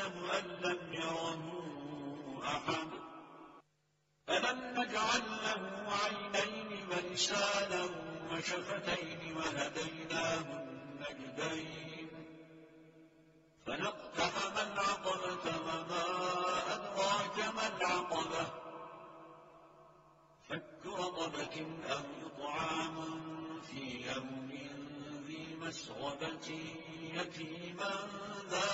أيحسب أن لم يره أحد. ألم نجعل له عينين ولسانا وشفتين وهديناه النجدين فنقتحم العقبة وما أدراك ما العقبة. فك رقبة أو إطعام في يوم ذي مسغبة يتيما ذا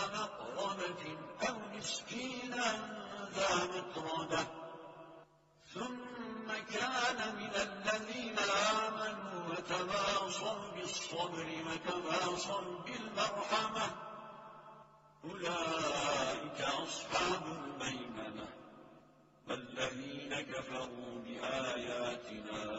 كان من الذين آمنوا وتواصوا بالصبر وتواصوا بالمرحمة. أولئك أصحاب الميمنة والذين كفروا بآياتنا